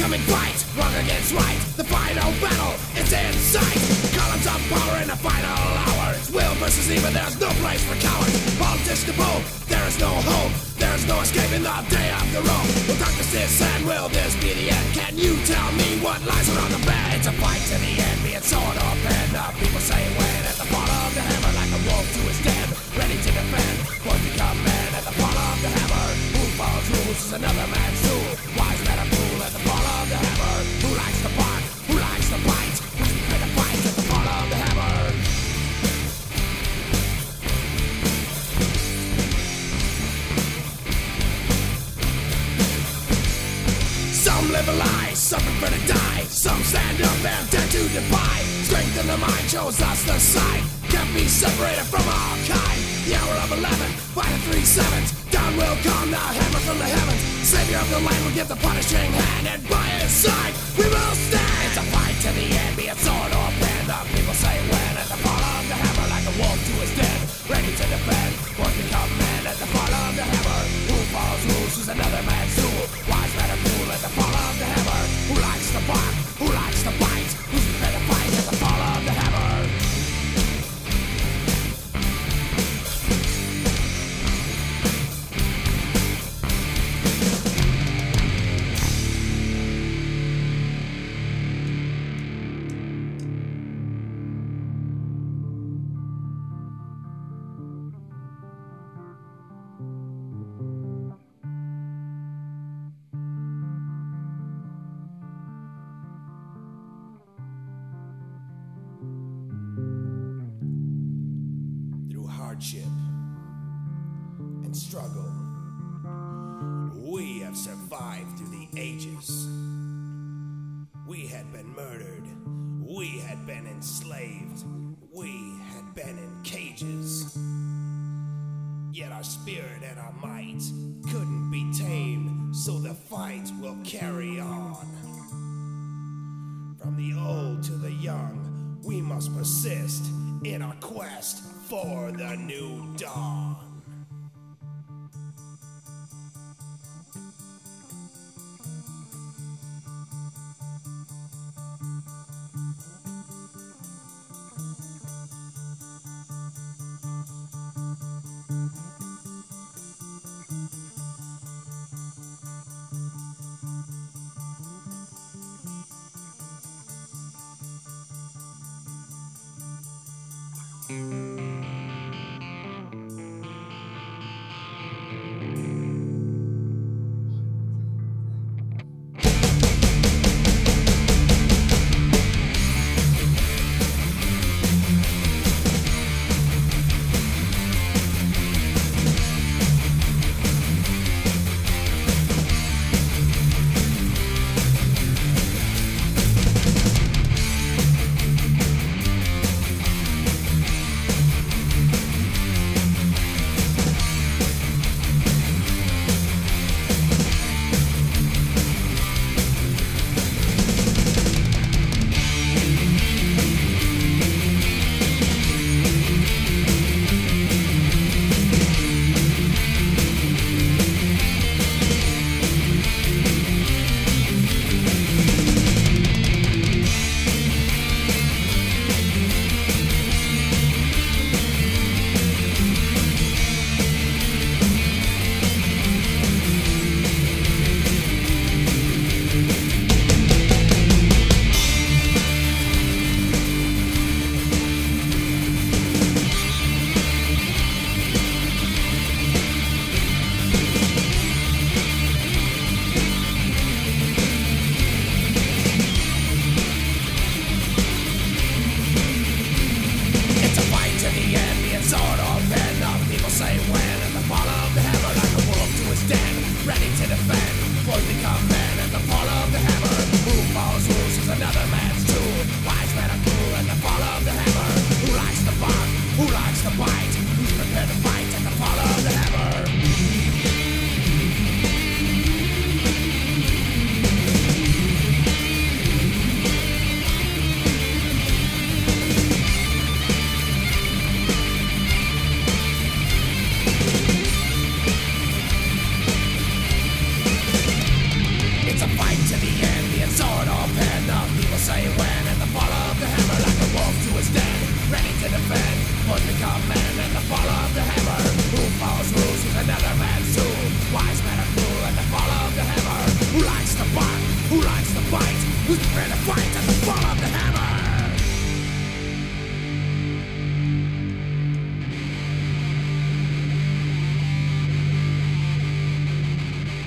Oncoming fight, wrong against right. The final battle is in sight. Columns of power in the final hour. It's will versus evil, there's no place for cowards. Politics boom, there is no hope. There's no escaping the day after all. Will darkness this and will this be the end? Can you tell me what shows us the sign. Can't be separated from our kind. The hour of eleven, by three sevens. Will come the hammer from the heavens. Savior of the land will give the punishing hand, and by his side we will stand. It's a fight to the end, be it sword or hardship and struggle. We have survived through the ages. We had been murdered. We had been enslaved. We had been in cages. Yet our spirit and our might couldn't be tamed, so the fight will carry on. From the old to the young, we must persist in our quest for the new dawn. Peace.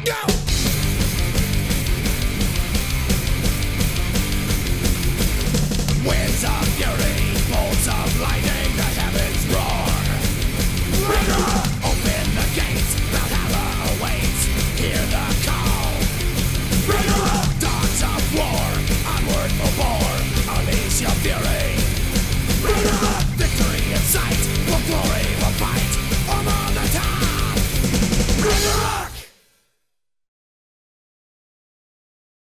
Go!